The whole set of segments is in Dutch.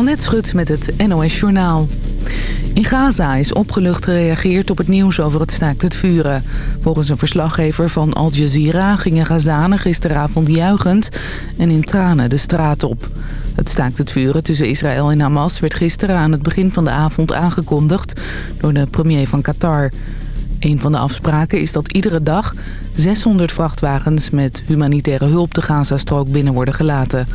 Annette Schut met het NOS Journaal. In Gaza is opgelucht gereageerd op het nieuws over het staakt het vuren. Volgens een verslaggever van Al Jazeera gingen Gazanen gisteravond juichend en in tranen de straat op. Het staakt het vuren tussen Israël en Hamas werd gisteren aan het begin van de avond aangekondigd door de premier van Qatar. Een van de afspraken is dat iedere dag 600 vrachtwagens met humanitaire hulp de Gazastrook binnen worden gelaten.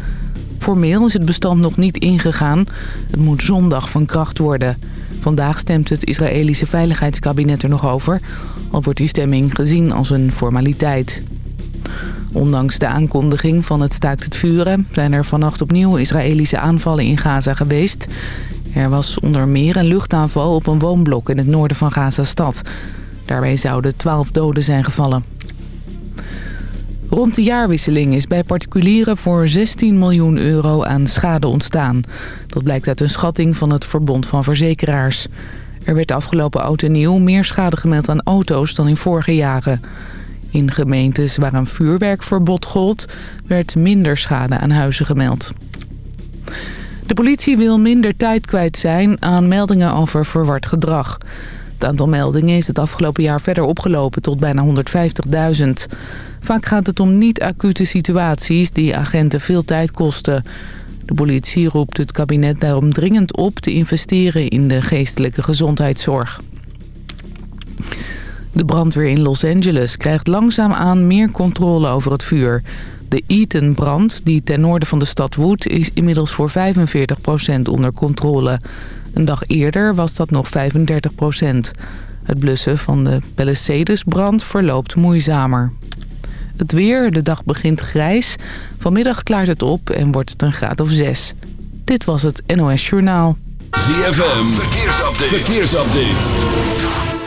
Formeel is het bestand nog niet ingegaan. Het moet zondag van kracht worden. Vandaag stemt het Israëlische Veiligheidskabinet er nog over. Al wordt die stemming gezien als een formaliteit. Ondanks de aankondiging van het staakt het vuren... zijn er vannacht opnieuw Israëlische aanvallen in Gaza geweest. Er was onder meer een luchtaanval op een woonblok in het noorden van Gaza-stad. Daarbij zouden 12 doden zijn gevallen. Rond de jaarwisseling is bij particulieren voor 16 miljoen euro aan schade ontstaan. Dat blijkt uit een schatting van het Verbond van Verzekeraars. Er werd afgelopen oud en nieuw meer schade gemeld aan auto's dan in vorige jaren. In gemeentes waar een vuurwerkverbod gold, werd minder schade aan huizen gemeld. De politie wil minder tijd kwijt zijn aan meldingen over verward gedrag. Aantal meldingen is het afgelopen jaar verder opgelopen tot bijna 150.000. Vaak gaat het om niet-acute situaties die agenten veel tijd kosten. De politie roept het kabinet daarom dringend op te investeren in de geestelijke gezondheidszorg. De brandweer in Los Angeles krijgt langzaamaan meer controle over het vuur. De Eaton-brand, die ten noorden van de stad woedt, is inmiddels voor 45% onder controle. Een dag eerder was dat nog 35% Het blussen van de Palisades-brand verloopt moeizamer. Het weer, de dag begint grijs. Vanmiddag klaart het op en wordt het een graad of 6. Dit was het NOS Journaal. ZFM, verkeersupdate. verkeersupdate.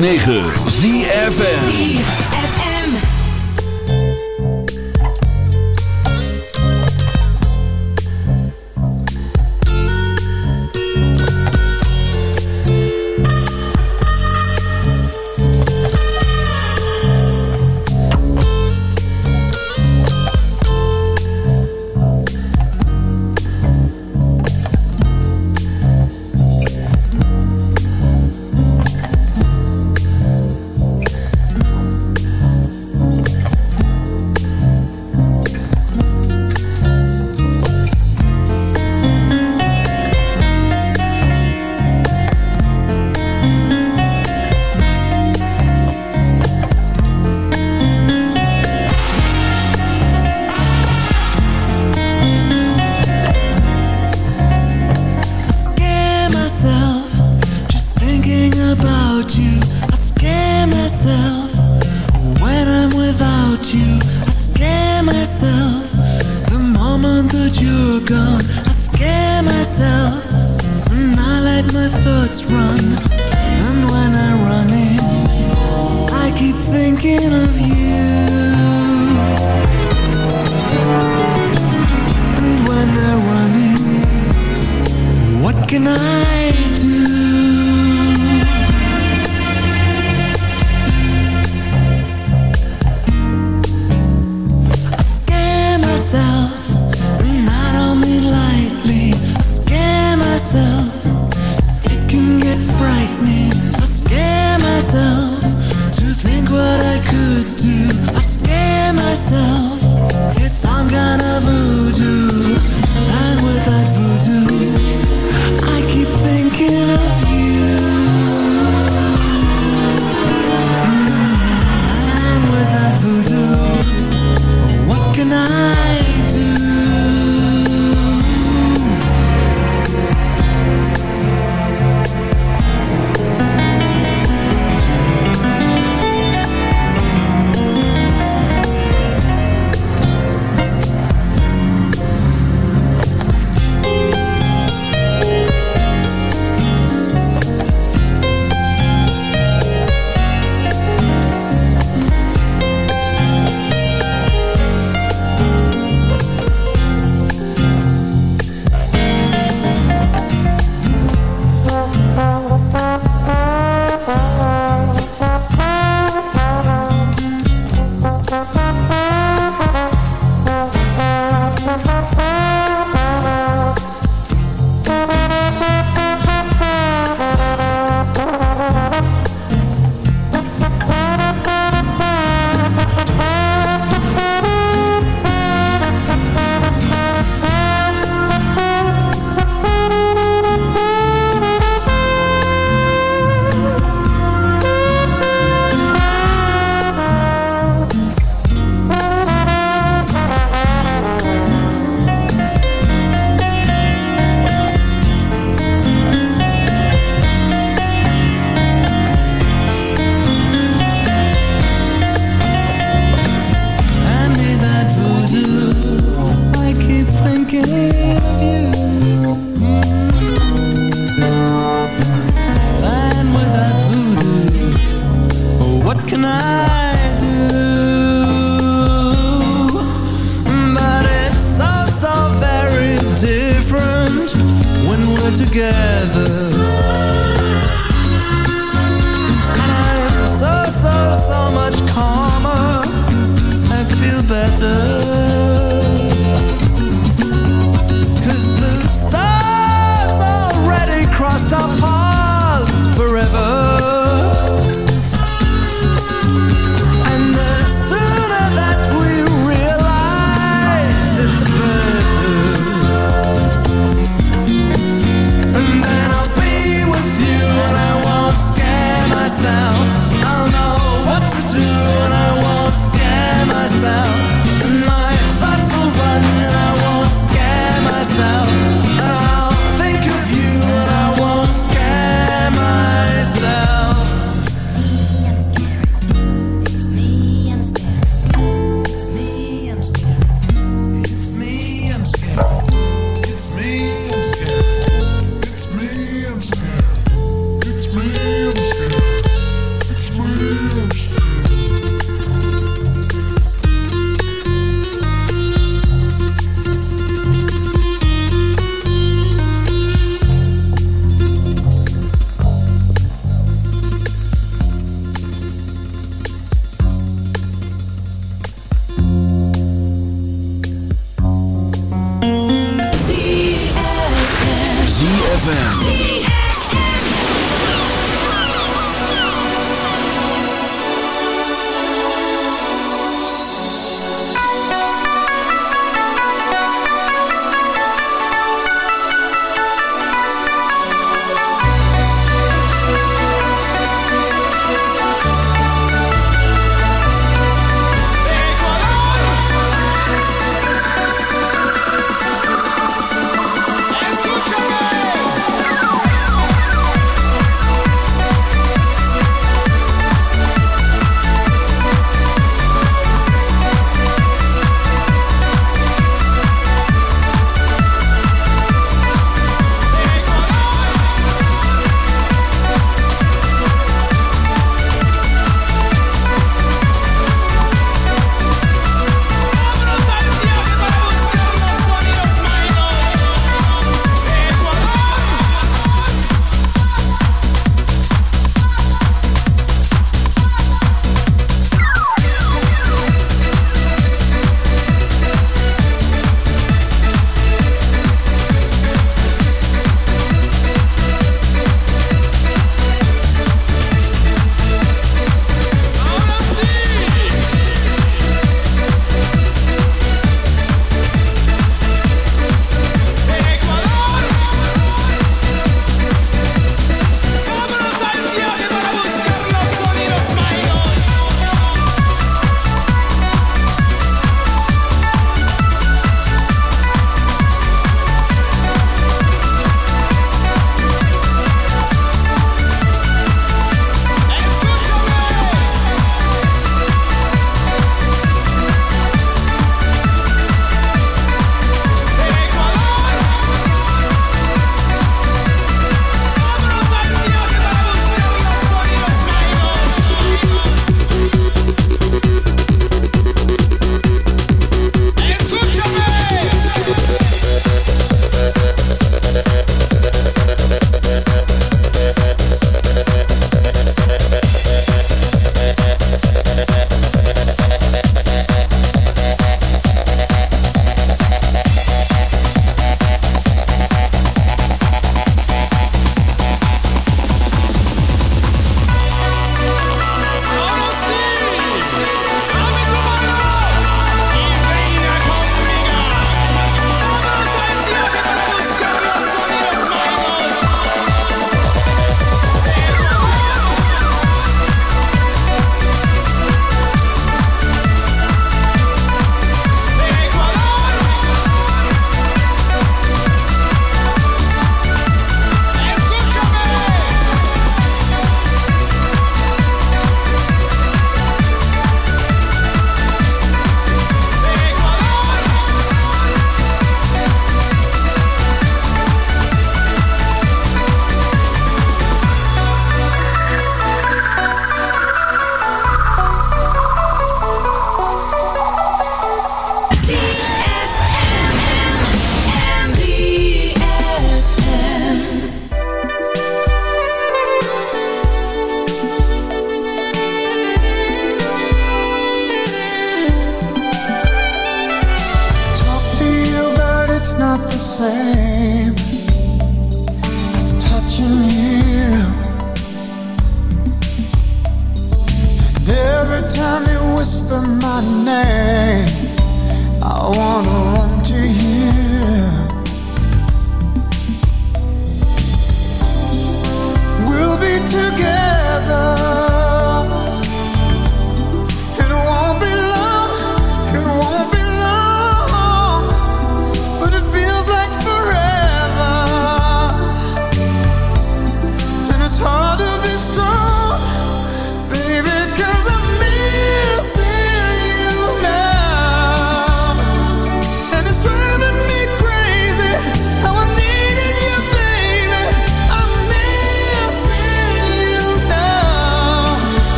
keep thinking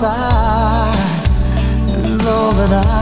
outside is all that I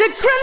should cry.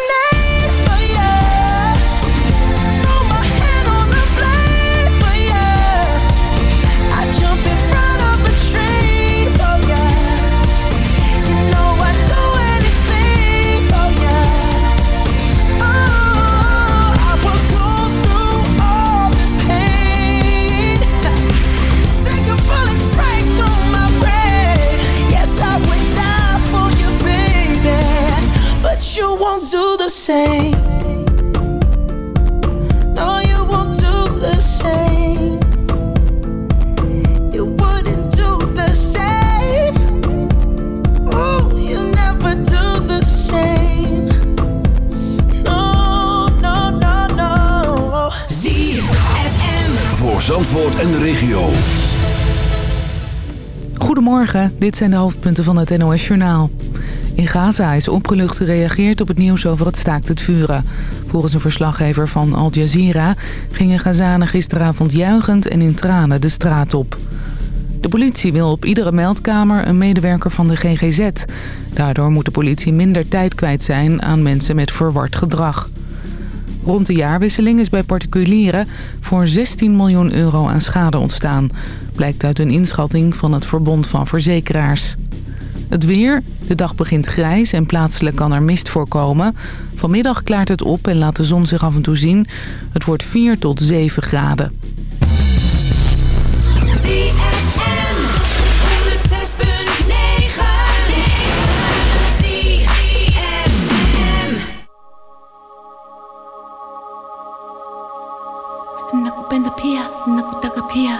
dit zijn de hoofdpunten van het NOS-journaal. In Gaza is opgelucht gereageerd op het nieuws over het staakt het vuren. Volgens een verslaggever van Al Jazeera gingen Gazanen gisteravond juichend en in tranen de straat op. De politie wil op iedere meldkamer een medewerker van de GGZ. Daardoor moet de politie minder tijd kwijt zijn aan mensen met verward gedrag. Rond de jaarwisseling is bij particulieren voor 16 miljoen euro aan schade ontstaan. Blijkt uit een inschatting van het Verbond van Verzekeraars. Het weer. De dag begint grijs en plaatselijk kan er mist voorkomen. Vanmiddag klaart het op en laat de zon zich af en toe zien. Het wordt 4 tot 7 graden. upenda pia na kutaka pia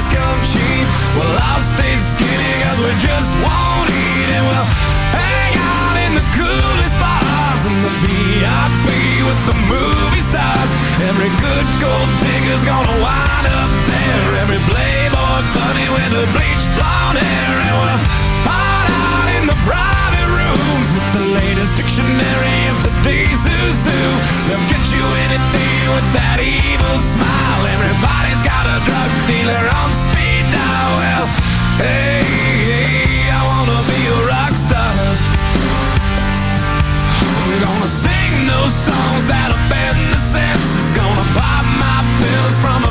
wind up there. Every playboy bunny with the bleached blonde hair. And we'll hide out in the private rooms With the latest dictionary of today's who's who They'll get you anything with that evil smile. Everybody's got a drug dealer on speed dial. Well, hey, hey I wanna be a rock star. I'm gonna sing those songs that offend the senses. Gonna pop my pills from a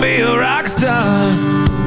be a rock star.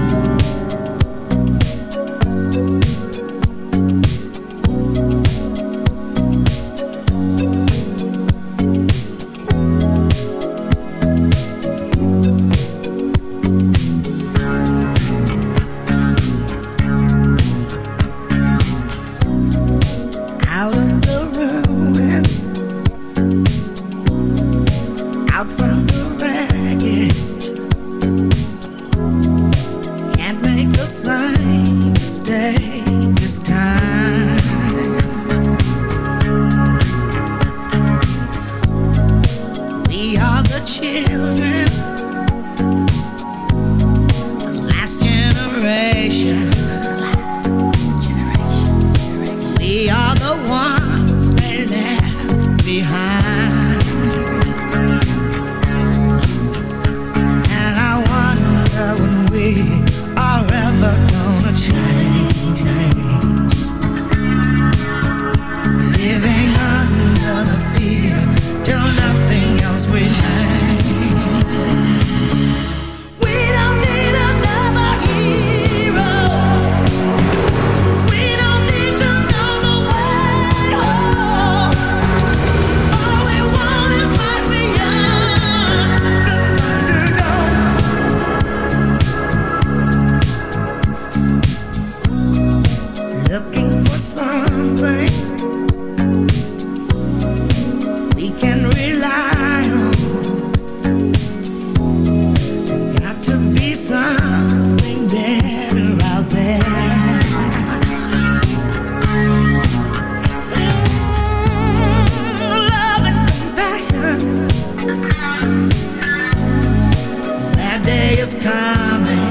is coming.